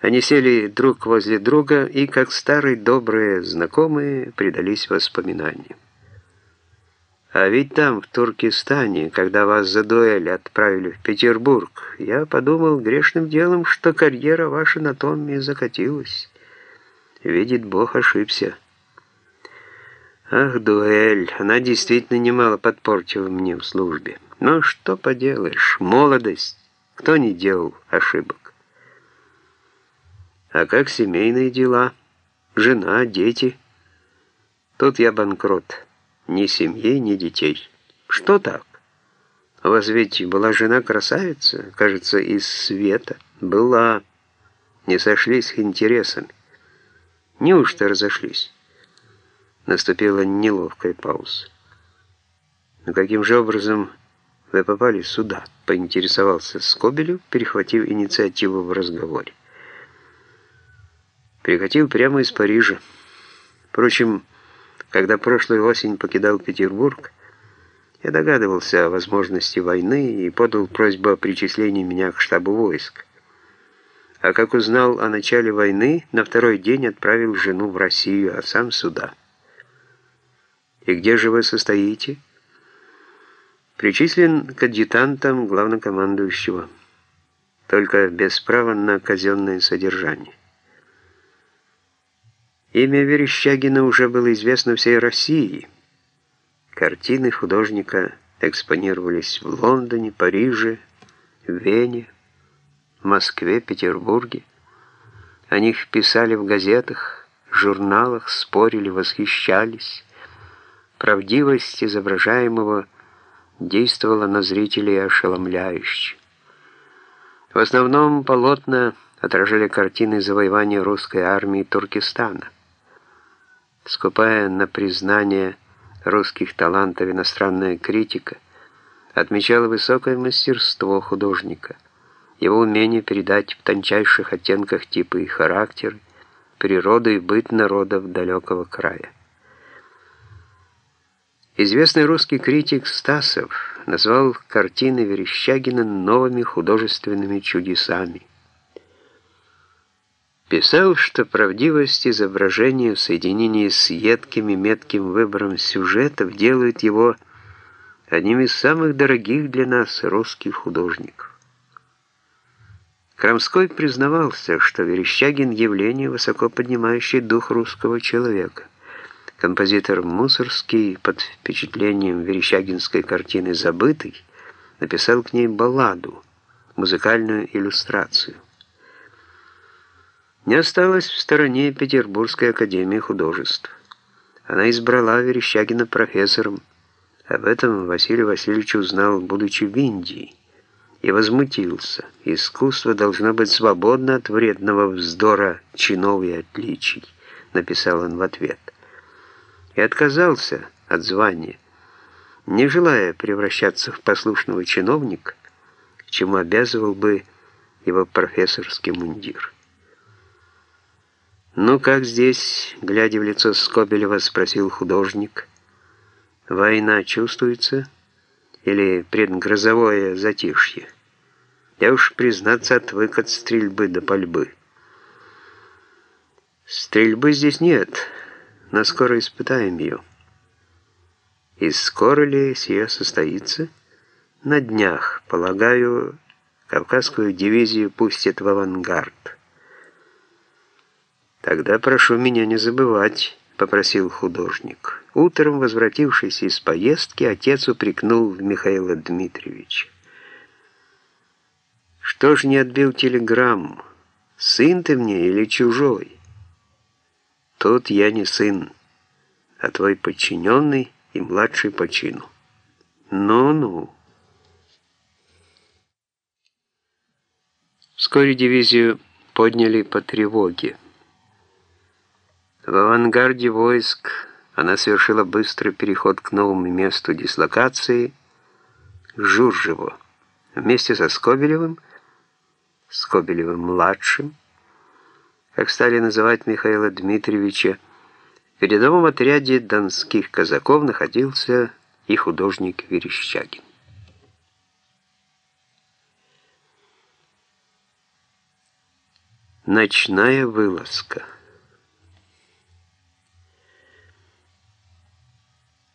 Они сели друг возле друга и, как старые добрые знакомые, предались воспоминаниям. А ведь там, в Туркестане, когда вас за дуэль отправили в Петербург, я подумал грешным делом, что карьера ваша на том и закатилась. Видит Бог, ошибся. Ах, дуэль, она действительно немало подпортила мне в службе. Но что поделаешь, молодость, кто не делал ошибок. А как семейные дела? Жена, дети? Тут я банкрот. Ни семьи, ни детей. Что так? У вас ведь была жена красавица, кажется, из света. Была. Не сошлись интересами. Неужто разошлись? Наступила неловкая пауза. Но каким же образом вы попали сюда? Поинтересовался Скобелев, перехватив инициативу в разговоре. Прикатил прямо из Парижа. Впрочем, когда прошлую осень покидал Петербург, я догадывался о возможности войны и подал просьбу о причислении меня к штабу войск. А как узнал о начале войны, на второй день отправил жену в Россию, а сам сюда. «И где же вы состоите?» «Причислен к адъютантам главнокомандующего, только без права на казенное содержание». Имя Верещагина уже было известно всей России. Картины художника экспонировались в Лондоне, Париже, Вене, Москве, Петербурге. О них писали в газетах, журналах, спорили, восхищались. Правдивость изображаемого действовала на зрителей ошеломляюще. В основном полотна отражали картины завоевания русской армии Туркестана скупая на признание русских талантов иностранная критика, отмечала высокое мастерство художника, его умение передать в тончайших оттенках типы и характеры, природу и быт народов далекого края. Известный русский критик Стасов назвал картины Верещагина новыми художественными чудесами. Писал, что правдивость изображения в соединении с едким и метким выбором сюжетов делает его одним из самых дорогих для нас русских художников. Крамской признавался, что Верещагин – явление, высоко поднимающее дух русского человека. Композитор Мусорский под впечатлением верещагинской картины «Забытый» написал к ней балладу, музыкальную иллюстрацию не осталась в стороне Петербургской академии художеств. Она избрала Верещагина профессором. Об этом Василий Васильевич узнал, будучи в Индии, и возмутился. Искусство должно быть свободно от вредного вздора чинов и отличий, написал он в ответ. И отказался от звания, не желая превращаться в послушного чиновника, чему обязывал бы его профессорский мундир. «Ну как здесь?» — глядя в лицо Скобелева, спросил художник. «Война чувствуется? Или предгрозовое затишье? Я уж, признаться, отвык от стрельбы до пальбы». «Стрельбы здесь нет, но скоро испытаем ее». «И скоро ли сие состоится?» «На днях, полагаю, Кавказскую дивизию пустят в авангард». «Тогда прошу меня не забывать», — попросил художник. Утром, возвратившись из поездки, отец упрекнул Михаила Дмитриевича. «Что ж не отбил телеграмму? Сын ты мне или чужой?» «Тут я не сын, а твой подчиненный и младший по чину». «Ну-ну». Вскоре дивизию подняли по тревоге. В авангарде войск она совершила быстрый переход к новому месту дислокации, к Журжеву, вместе со Скобелевым, Скобелевым-младшим, как стали называть Михаила Дмитриевича, в передовом отряде донских казаков находился и художник Верещагин. Ночная вылазка.